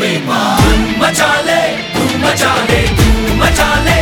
बेमान मचा ले तू मचा ले तू मचा ले।